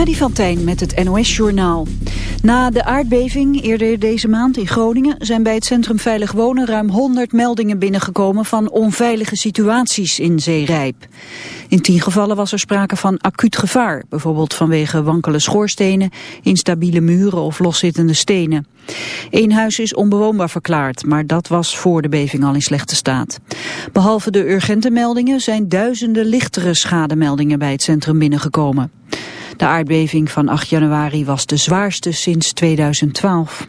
Freddy van met het NOS-journaal. Na de aardbeving eerder deze maand in Groningen... zijn bij het Centrum Veilig Wonen ruim 100 meldingen binnengekomen... van onveilige situaties in Zeerijp. In tien gevallen was er sprake van acuut gevaar. Bijvoorbeeld vanwege wankele schoorstenen, instabiele muren of loszittende stenen. Eén huis is onbewoonbaar verklaard, maar dat was voor de beving al in slechte staat. Behalve de urgente meldingen zijn duizenden lichtere schademeldingen bij het centrum binnengekomen. De aardbeving van 8 januari was de zwaarste sinds 2012.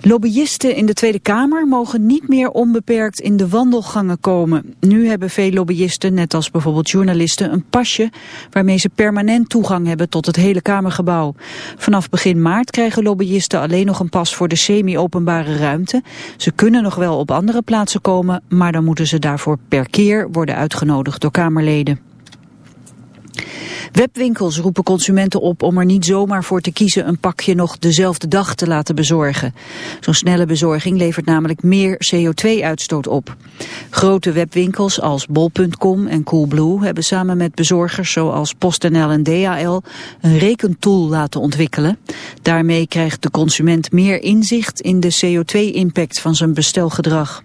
Lobbyisten in de Tweede Kamer mogen niet meer onbeperkt in de wandelgangen komen. Nu hebben veel lobbyisten, net als bijvoorbeeld journalisten, een pasje waarmee ze permanent toegang hebben tot het hele Kamergebouw. Vanaf begin maart krijgen lobbyisten alleen nog een pas voor de semi-openbare ruimte. Ze kunnen nog wel op andere plaatsen komen, maar dan moeten ze daarvoor per keer worden uitgenodigd door Kamerleden. Webwinkels roepen consumenten op om er niet zomaar voor te kiezen een pakje nog dezelfde dag te laten bezorgen. Zo'n snelle bezorging levert namelijk meer CO2-uitstoot op. Grote webwinkels als bol.com en Coolblue hebben samen met bezorgers zoals PostNL en DHL een rekentool laten ontwikkelen. Daarmee krijgt de consument meer inzicht in de CO2-impact van zijn bestelgedrag.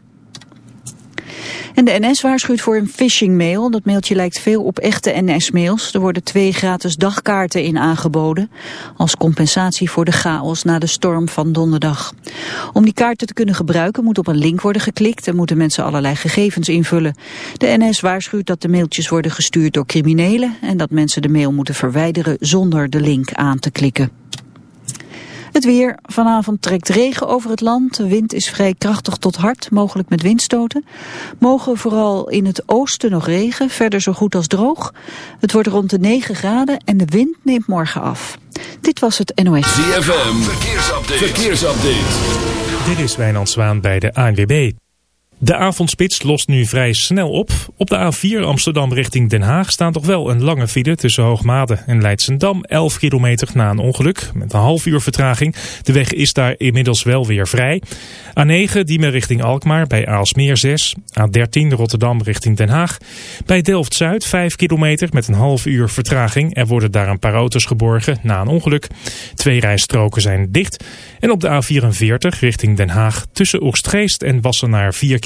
En de NS waarschuwt voor een phishing-mail. Dat mailtje lijkt veel op echte NS-mails. Er worden twee gratis dagkaarten in aangeboden. Als compensatie voor de chaos na de storm van donderdag. Om die kaarten te kunnen gebruiken moet op een link worden geklikt... en moeten mensen allerlei gegevens invullen. De NS waarschuwt dat de mailtjes worden gestuurd door criminelen... en dat mensen de mail moeten verwijderen zonder de link aan te klikken. Het weer. Vanavond trekt regen over het land. De wind is vrij krachtig tot hard, mogelijk met windstoten. Mogen vooral in het oosten nog regen, verder zo goed als droog. Het wordt rond de 9 graden en de wind neemt morgen af. Dit was het NOS. ZFM. Verkeersupdate. Verkeersupdate. Dit is Wijnand Zwaan bij de ANWB. De avondspits lost nu vrij snel op. Op de A4 Amsterdam richting Den Haag staan toch wel een lange file tussen Hoogmade en Leidsendam. 11 kilometer na een ongeluk met een half uur vertraging. De weg is daar inmiddels wel weer vrij. A9 Diemen richting Alkmaar bij Aalsmeer 6. A13 Rotterdam richting Den Haag. Bij Delft-Zuid 5 kilometer met een half uur vertraging. Er worden daar een paar auto's geborgen na een ongeluk. Twee rijstroken zijn dicht. En op de A44 richting Den Haag tussen Oostgeest en Wassenaar 4 kilometer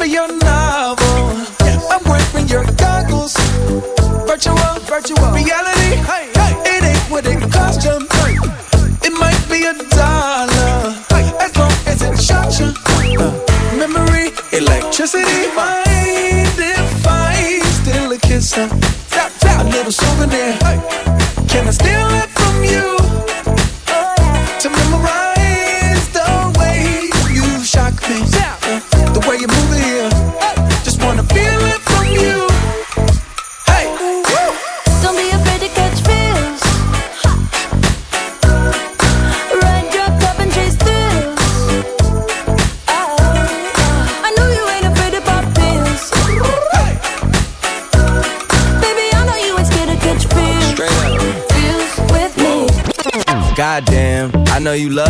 For your novel. I'm wearing your goggles. Virtual, virtual reality. Hey, hey, it ain't what it cost you. It might be a dollar, as long as it shot you. Uh, memory, electricity. Mind if I steal a kiss? Tap, tap, a little souvenir. Can I know you love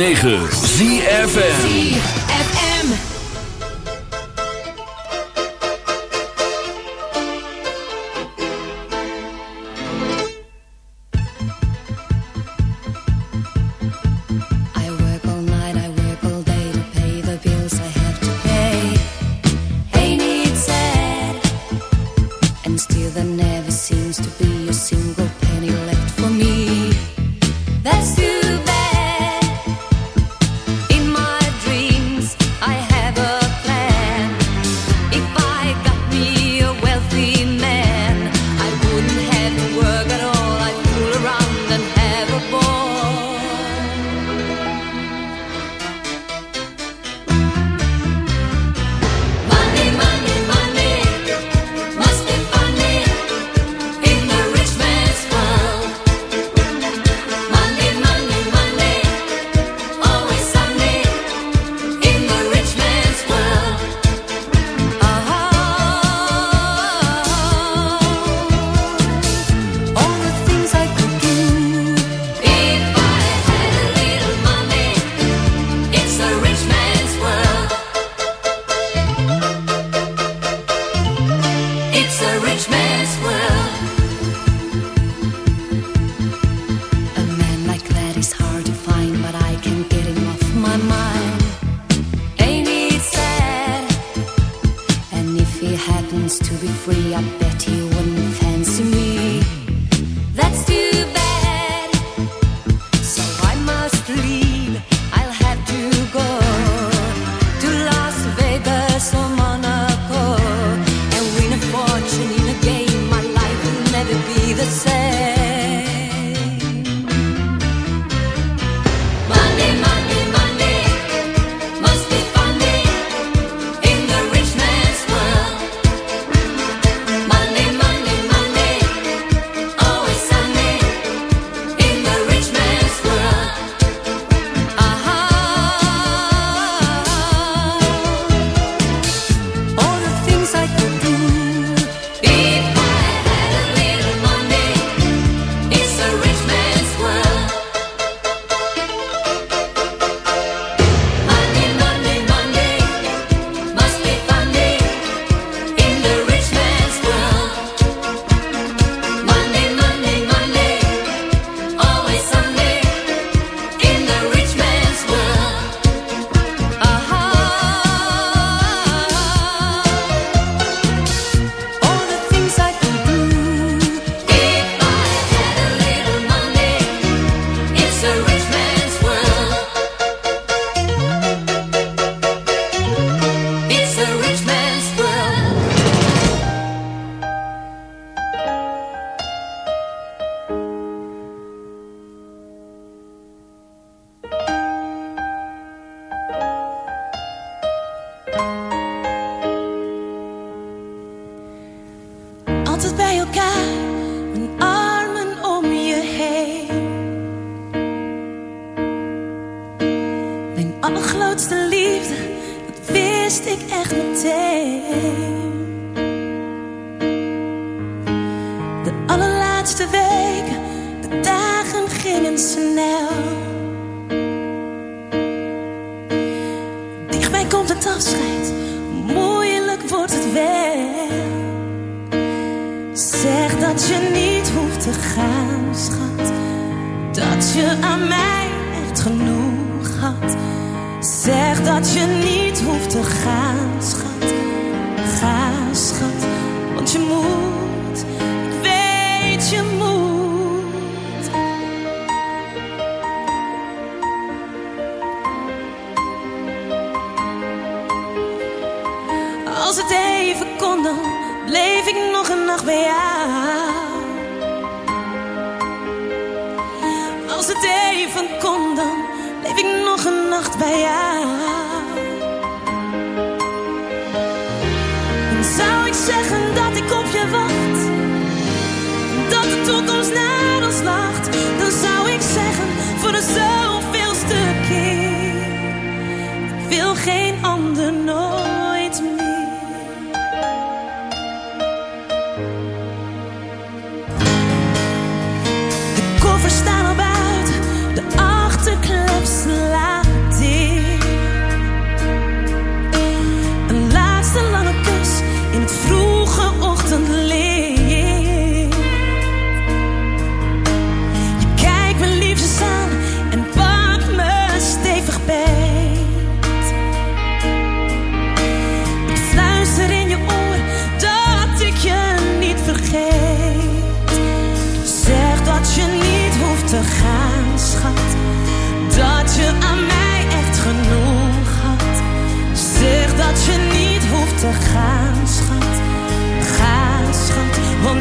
9. free up. Wist ik echt meteen.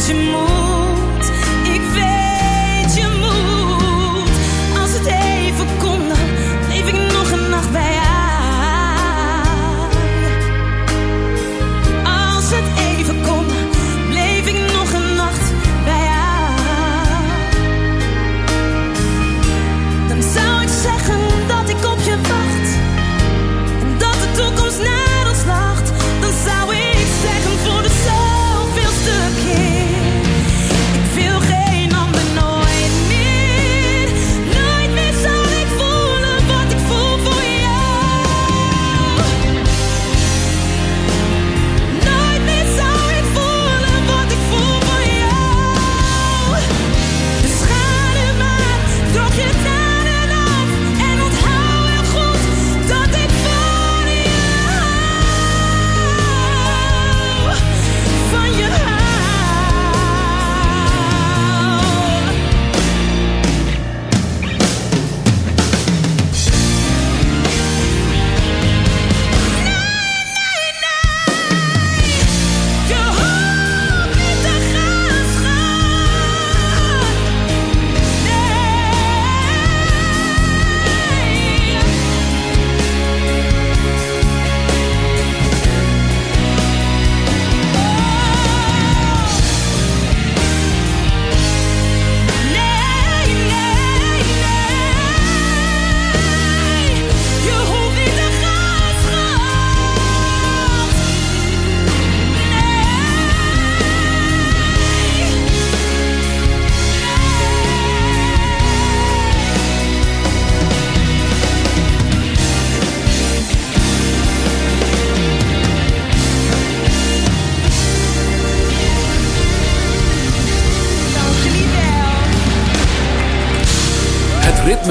寂寞。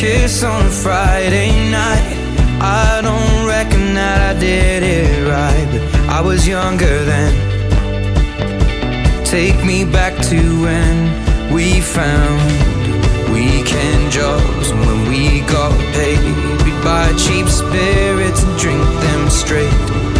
kiss on a Friday night. I don't reckon that I did it right, but I was younger then. Take me back to when we found weekend jobs and when we got paid. We'd buy cheap spirits and drink them straight.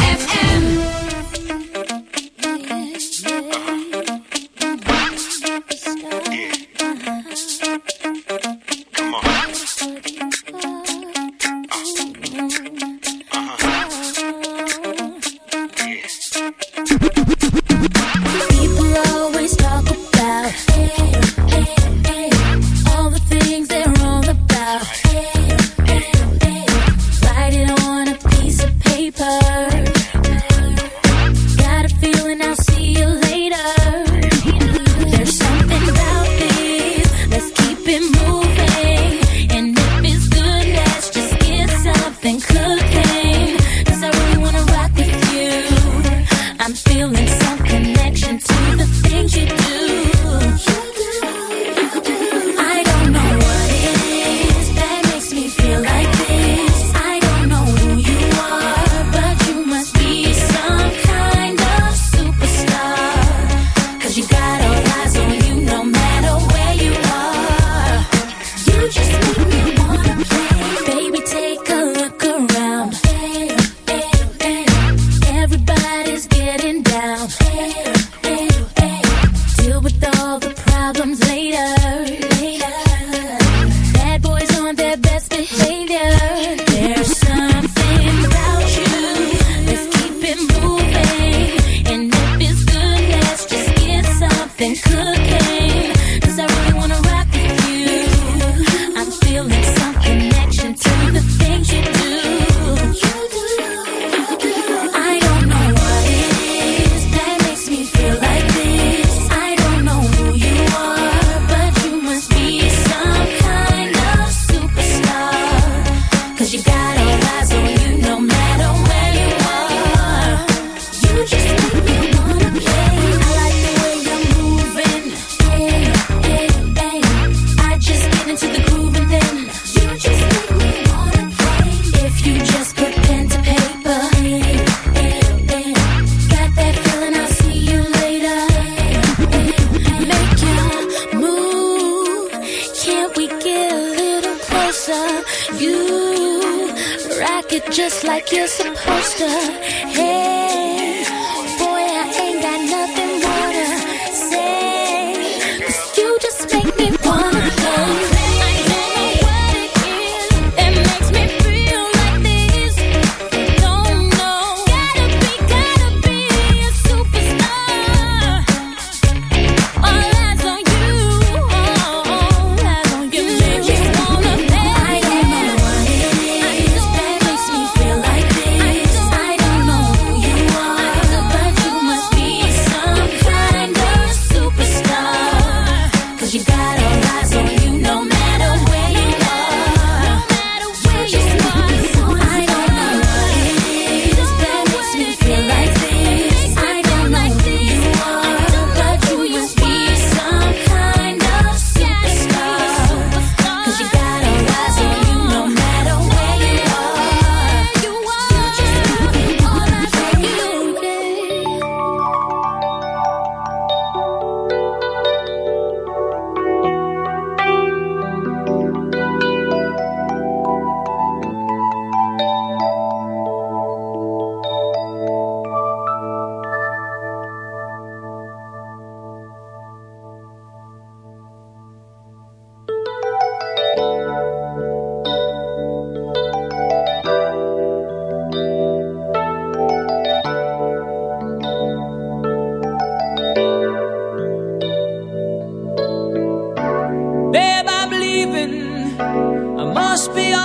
like you're supposed to. must be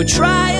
we're trying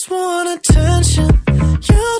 just want attention. You